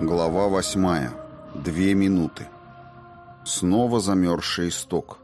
Глава восьмая. Две минуты. Снова замерзший исток.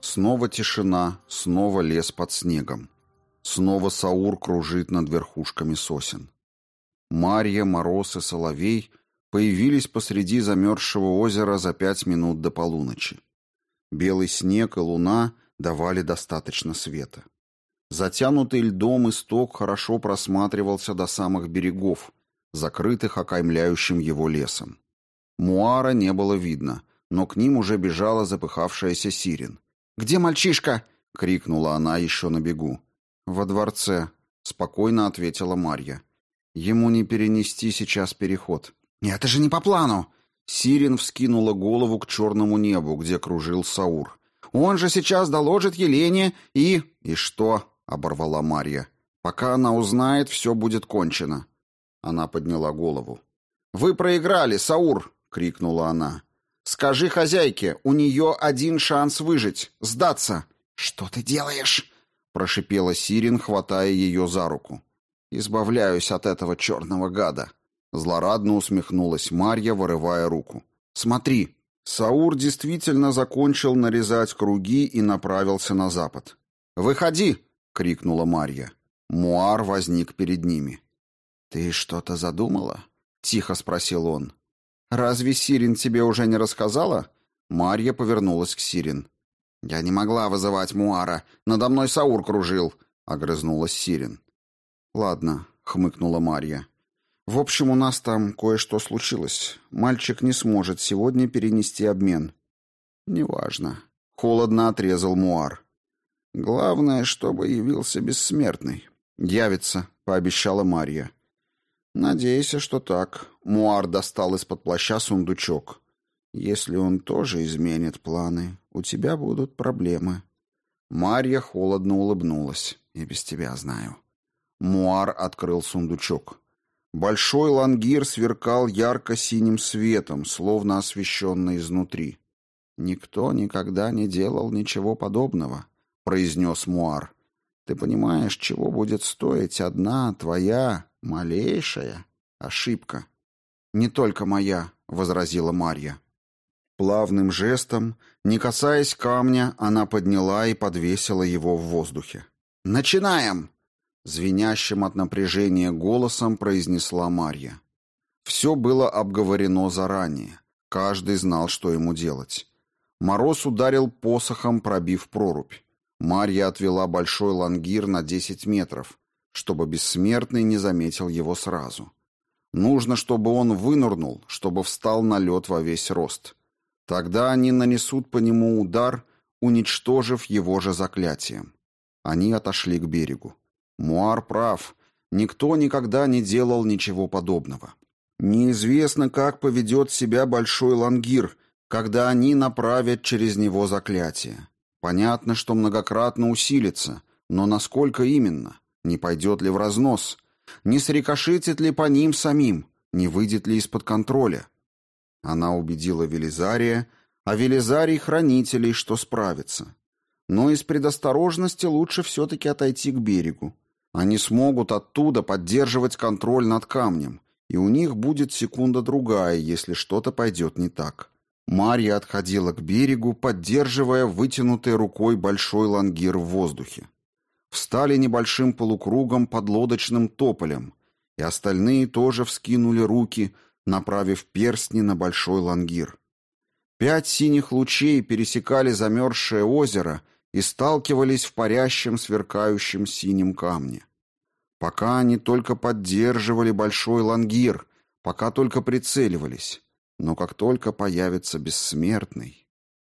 Снова тишина, снова лес под снегом. Снова Саур кружит над верхушками сосен. Марья, Мороз и Соловей появились посреди замерзшего озера за пять минут до полуночи. Белый снег и луна давали достаточно света. Затянутый льдом исток хорошо просматривался до самых берегов, закрытых окаймляющим его лесом. Муара не было видно, но к ним уже бежала запыхавшаяся Сирин. «Где мальчишка?» — крикнула она еще на бегу. «Во дворце», — спокойно ответила Марья. «Ему не перенести сейчас переход». «Это же не по плану!» Сирин вскинула голову к черному небу, где кружил Саур. «Он же сейчас доложит Елене и...» «И что?» — оборвала Марья. «Пока она узнает, все будет кончено». Она подняла голову. «Вы проиграли, Саур!» — крикнула она. «Скажи хозяйке, у нее один шанс выжить, сдаться!» «Что ты делаешь?» — прошипела Сирин, хватая ее за руку. «Избавляюсь от этого черного гада!» Злорадно усмехнулась Марья, вырывая руку. «Смотри!» Саур действительно закончил нарезать круги и направился на запад. «Выходи!» — крикнула Марья. Муар возник перед ними. «Ты что-то задумала?» — тихо спросил он. «Разве Сирин тебе уже не рассказала?» Марья повернулась к Сирин. «Я не могла вызывать Муара. Надо мной Саур кружил», — огрызнулась Сирин. «Ладно», — хмыкнула Марья. «В общем, у нас там кое-что случилось. Мальчик не сможет сегодня перенести обмен». «Неважно», — холодно отрезал Муар. «Главное, чтобы явился бессмертный». «Явится», — пообещала Марья. «Надейся, что так». Муар достал из-под плаща сундучок. «Если он тоже изменит планы, у тебя будут проблемы». Марья холодно улыбнулась. «И без тебя знаю». Муар открыл сундучок. Большой лангир сверкал ярко-синим светом, словно освещенный изнутри. «Никто никогда не делал ничего подобного», — произнес Муар. «Ты понимаешь, чего будет стоить одна твоя Малейшая ошибка. Не только моя, возразила Марья. Плавным жестом, не касаясь камня, она подняла и подвесила его в воздухе. Начинаем, звенящим от напряжения голосом произнесла Марья. Все было обговорено заранее. Каждый знал, что ему делать. Мороз ударил посохом, пробив прорубь. Марья отвела большой лангир на десять метров, чтобы бессмертный не заметил его сразу. Нужно, чтобы он вынырнул, чтобы встал на лед во весь рост. Тогда они нанесут по нему удар, уничтожив его же заклятием. Они отошли к берегу. Муар прав. Никто никогда не делал ничего подобного. Неизвестно, как поведет себя Большой Лангир, когда они направят через него заклятие. Понятно, что многократно усилится, но насколько именно? Не пойдет ли в разнос? Не срикошетит ли по ним самим? Не выйдет ли из-под контроля? Она убедила Велизария, а Велизарий — хранителей, что справится. Но из предосторожности лучше все-таки отойти к берегу. Они смогут оттуда поддерживать контроль над камнем, и у них будет секунда-другая, если что-то пойдет не так. Марья отходила к берегу, поддерживая вытянутой рукой большой лангир в воздухе встали небольшим полукругом под лодочным тополем, и остальные тоже вскинули руки, направив перстни на большой лангир. Пять синих лучей пересекали замерзшее озеро и сталкивались в парящем сверкающем синем камне. Пока они только поддерживали большой лангир, пока только прицеливались, но как только появится бессмертный...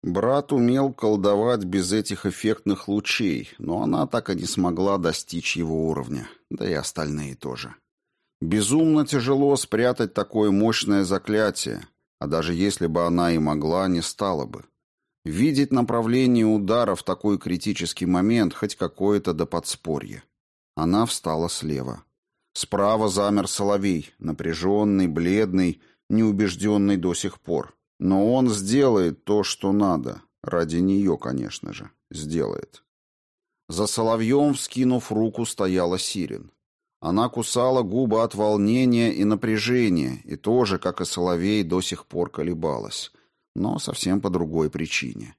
Брат умел колдовать без этих эффектных лучей, но она так и не смогла достичь его уровня, да и остальные тоже. Безумно тяжело спрятать такое мощное заклятие, а даже если бы она и могла, не стала бы. Видеть направление удара в такой критический момент хоть какое-то до подспорья. Она встала слева. Справа замер соловей, напряженный, бледный, неубежденный до сих пор. Но он сделает то, что надо. Ради нее, конечно же. Сделает. За соловьем, вскинув руку, стояла Сирин. Она кусала губы от волнения и напряжения, и тоже, как и Соловей, до сих пор колебалась, но совсем по другой причине.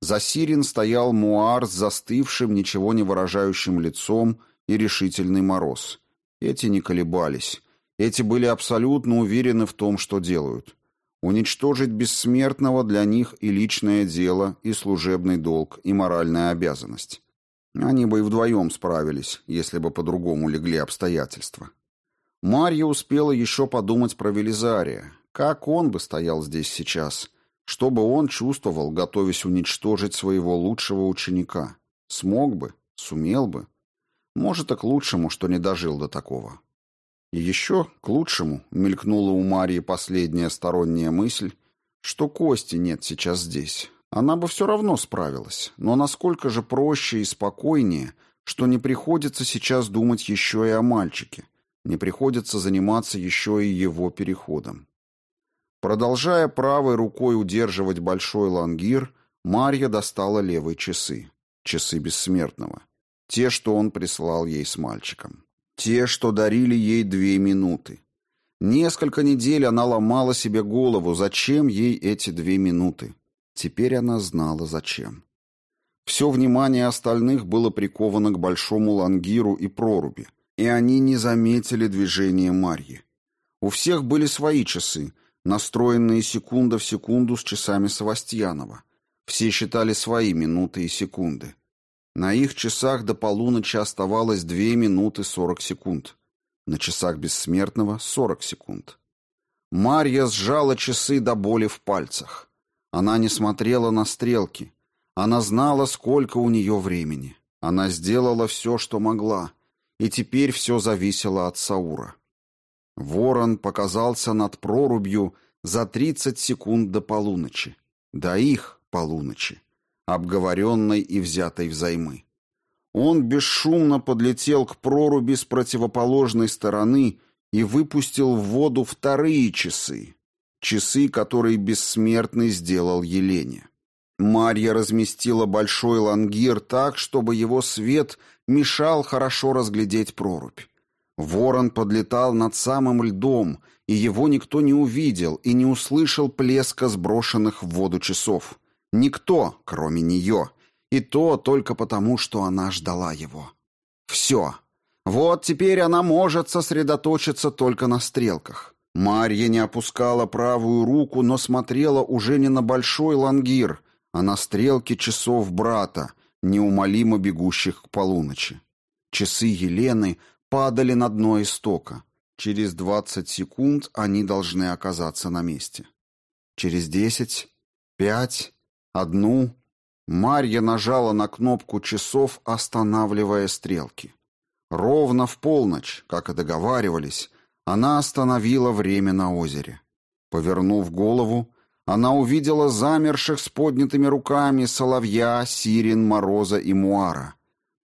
За Сирин стоял Муар с застывшим, ничего не выражающим лицом и решительный мороз. Эти не колебались. Эти были абсолютно уверены в том, что делают. Уничтожить бессмертного для них и личное дело, и служебный долг, и моральная обязанность. Они бы и вдвоем справились, если бы по-другому легли обстоятельства. Марья успела еще подумать про Велизария. Как он бы стоял здесь сейчас? Что бы он чувствовал, готовясь уничтожить своего лучшего ученика? Смог бы? Сумел бы? Может, и к лучшему, что не дожил до такого. И еще к лучшему мелькнула у Марии последняя сторонняя мысль, что Кости нет сейчас здесь. Она бы все равно справилась, но насколько же проще и спокойнее, что не приходится сейчас думать еще и о мальчике, не приходится заниматься еще и его переходом. Продолжая правой рукой удерживать большой лангир, Марья достала левые часы, часы бессмертного, те, что он прислал ей с мальчиком. Те, что дарили ей две минуты. Несколько недель она ломала себе голову, зачем ей эти две минуты. Теперь она знала, зачем. Все внимание остальных было приковано к большому лангиру и проруби, и они не заметили движения Марьи. У всех были свои часы, настроенные секунда в секунду с часами Савастьянова. Все считали свои минуты и секунды. На их часах до полуночи оставалось 2 минуты 40 секунд. На часах бессмертного — 40 секунд. Марья сжала часы до боли в пальцах. Она не смотрела на стрелки. Она знала, сколько у нее времени. Она сделала все, что могла. И теперь все зависело от Саура. Ворон показался над прорубью за 30 секунд до полуночи. До их полуночи обговоренной и взятой взаймы. Он бесшумно подлетел к проруби с противоположной стороны и выпустил в воду вторые часы. Часы, которые бессмертный сделал Елене. Марья разместила большой лангир так, чтобы его свет мешал хорошо разглядеть прорубь. Ворон подлетал над самым льдом, и его никто не увидел и не услышал плеска сброшенных в воду часов. Никто, кроме нее. И то только потому, что она ждала его. Все. Вот теперь она может сосредоточиться только на стрелках. Марья не опускала правую руку, но смотрела уже не на большой лангир, а на стрелки часов брата, неумолимо бегущих к полуночи. Часы Елены падали на дно истока. Через двадцать секунд они должны оказаться на месте. Через десять, пять, Одну Марья нажала на кнопку часов, останавливая стрелки. Ровно в полночь, как и договаривались, она остановила время на озере. Повернув голову, она увидела замерших с поднятыми руками соловья, сирен, мороза и муара.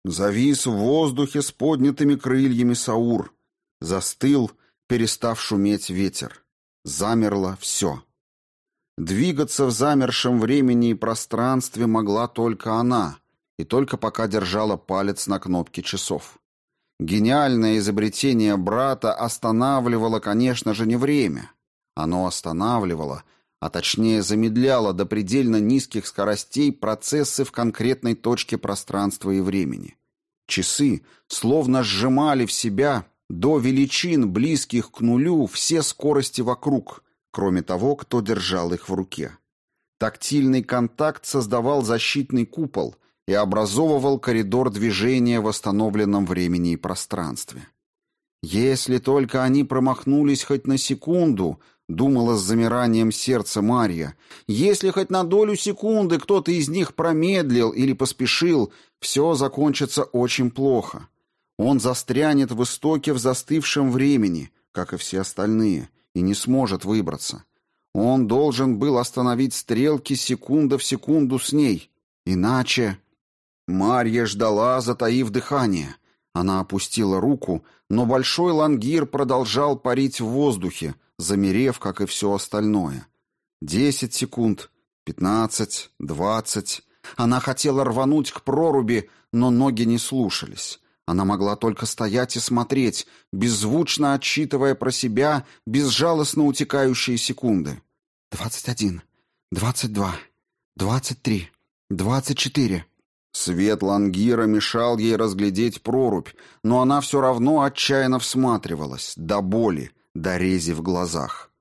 Завис в воздухе с поднятыми крыльями Саур. Застыл, перестав шуметь ветер. Замерло все. Двигаться в замершем времени и пространстве могла только она, и только пока держала палец на кнопке часов. Гениальное изобретение брата останавливало, конечно же, не время. Оно останавливало, а точнее замедляло до предельно низких скоростей процессы в конкретной точке пространства и времени. Часы словно сжимали в себя до величин, близких к нулю, все скорости вокруг, кроме того, кто держал их в руке. Тактильный контакт создавал защитный купол и образовывал коридор движения в восстановленном времени и пространстве. Если только они промахнулись хоть на секунду, думала с замиранием сердца Марья, если хоть на долю секунды кто-то из них промедлил или поспешил, все закончится очень плохо. Он застрянет в истоке в застывшем времени, как и все остальные, и не сможет выбраться. Он должен был остановить стрелки секунда в секунду с ней. Иначе... Марья ждала, затаив дыхание. Она опустила руку, но большой лангир продолжал парить в воздухе, замерев, как и все остальное. Десять секунд, пятнадцать, двадцать. Она хотела рвануть к проруби, но ноги не слушались. Она могла только стоять и смотреть, беззвучно отсчитывая про себя безжалостно утекающие секунды. «Двадцать один, двадцать два, двадцать три, двадцать четыре». Свет лангира мешал ей разглядеть прорубь, но она все равно отчаянно всматривалась, до боли, до рези в глазах.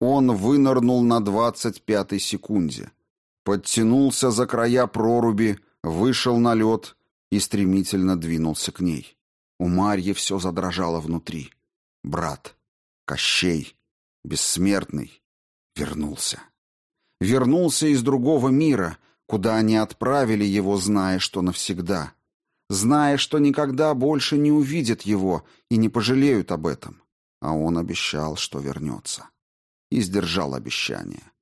Он вынырнул на двадцать пятой секунде, подтянулся за края проруби, вышел на лед и стремительно двинулся к ней. У Марьи все задрожало внутри. Брат, Кощей, бессмертный, вернулся. Вернулся из другого мира, куда они отправили его, зная, что навсегда. Зная, что никогда больше не увидят его и не пожалеют об этом. А он обещал, что вернется и сдержал обещание.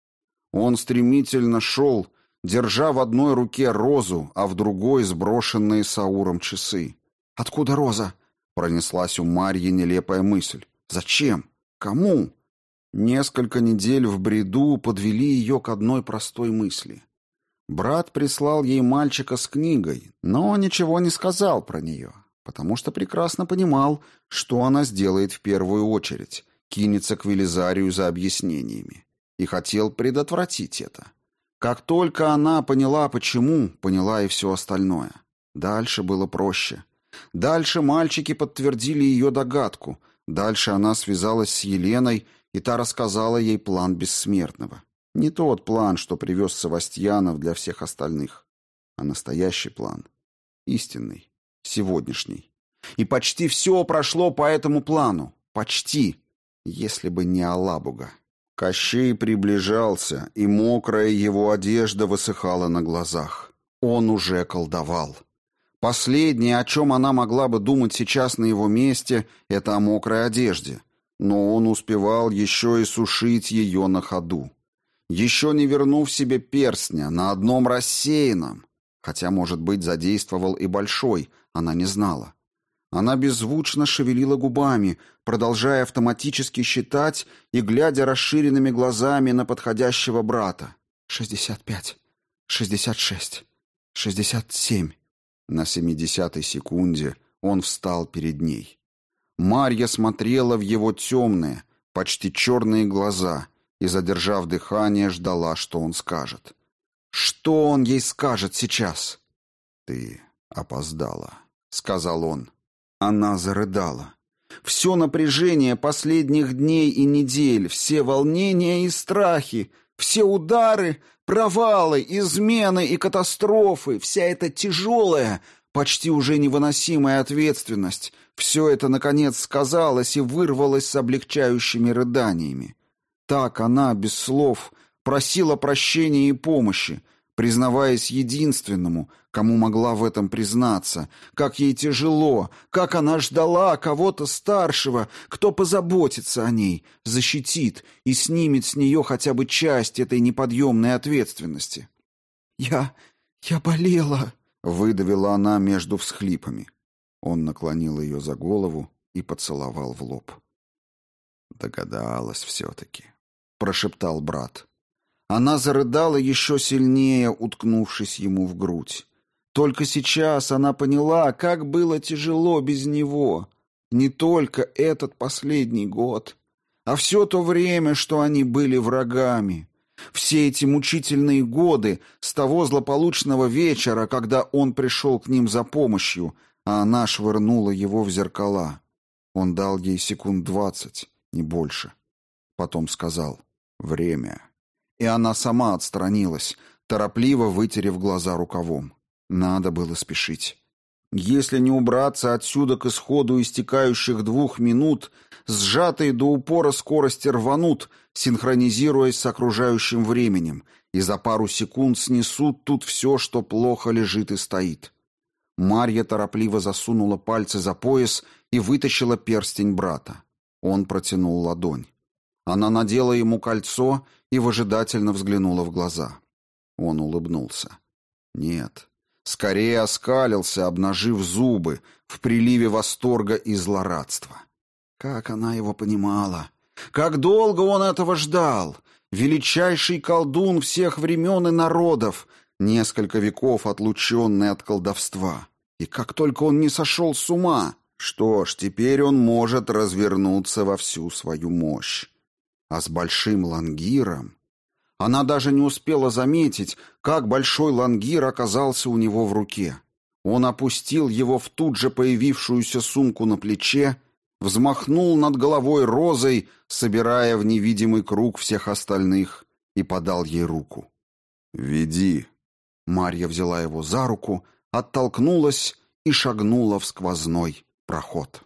Он стремительно шел, держа в одной руке розу, а в другой сброшенные Сауром часы. «Откуда роза?» — пронеслась у Марьи нелепая мысль. «Зачем? Кому?» Несколько недель в бреду подвели ее к одной простой мысли. Брат прислал ей мальчика с книгой, но ничего не сказал про нее, потому что прекрасно понимал, что она сделает в первую очередь — кинется к Велизарию за объяснениями. И хотел предотвратить это. Как только она поняла, почему, поняла и все остальное. Дальше было проще. Дальше мальчики подтвердили ее догадку. Дальше она связалась с Еленой, и та рассказала ей план бессмертного. Не тот план, что привез Савастьянов для всех остальных, а настоящий план. Истинный, сегодняшний. И почти все прошло по этому плану. Почти если бы не Алабуга. Кощей приближался, и мокрая его одежда высыхала на глазах. Он уже колдовал. Последнее, о чем она могла бы думать сейчас на его месте, это о мокрой одежде. Но он успевал еще и сушить ее на ходу. Еще не вернув себе перстня, на одном рассеянном. Хотя, может быть, задействовал и большой, она не знала. Она беззвучно шевелила губами, продолжая автоматически считать и глядя расширенными глазами на подходящего брата. «Шестьдесят пять, шестьдесят шесть, шестьдесят семь». На семидесятой секунде он встал перед ней. Марья смотрела в его темные, почти черные глаза и, задержав дыхание, ждала, что он скажет. Что он ей скажет сейчас? «Ты опоздала», — сказал он. Она зарыдала. Все напряжение последних дней и недель, все волнения и страхи, все удары, провалы, измены и катастрофы, вся эта тяжелая, почти уже невыносимая ответственность, все это, наконец, сказалось и вырвалось с облегчающими рыданиями. Так она, без слов, просила прощения и помощи, признаваясь единственному, кому могла в этом признаться, как ей тяжело, как она ждала кого-то старшего, кто позаботится о ней, защитит и снимет с нее хотя бы часть этой неподъемной ответственности. «Я... я болела», — выдавила она между всхлипами. Он наклонил ее за голову и поцеловал в лоб. «Догадалась все-таки», — прошептал брат. Она зарыдала еще сильнее, уткнувшись ему в грудь. Только сейчас она поняла, как было тяжело без него. Не только этот последний год, а все то время, что они были врагами. Все эти мучительные годы с того злополучного вечера, когда он пришел к ним за помощью, а она швырнула его в зеркала. Он дал ей секунд двадцать, не больше. Потом сказал «Время» и она сама отстранилась, торопливо вытерев глаза рукавом. Надо было спешить. Если не убраться отсюда к исходу истекающих двух минут, сжатые до упора скорости рванут, синхронизируясь с окружающим временем, и за пару секунд снесут тут все, что плохо лежит и стоит. Марья торопливо засунула пальцы за пояс и вытащила перстень брата. Он протянул ладонь. Она надела ему кольцо и выжидательно взглянула в глаза. Он улыбнулся. Нет, скорее оскалился, обнажив зубы в приливе восторга и злорадства. Как она его понимала! Как долго он этого ждал! Величайший колдун всех времен и народов, несколько веков отлученный от колдовства. И как только он не сошел с ума! Что ж, теперь он может развернуться во всю свою мощь. А с большим лангиром... Она даже не успела заметить, как большой лангир оказался у него в руке. Он опустил его в тут же появившуюся сумку на плече, взмахнул над головой розой, собирая в невидимый круг всех остальных, и подал ей руку. «Веди». Марья взяла его за руку, оттолкнулась и шагнула в сквозной проход.